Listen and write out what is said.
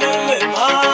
Mama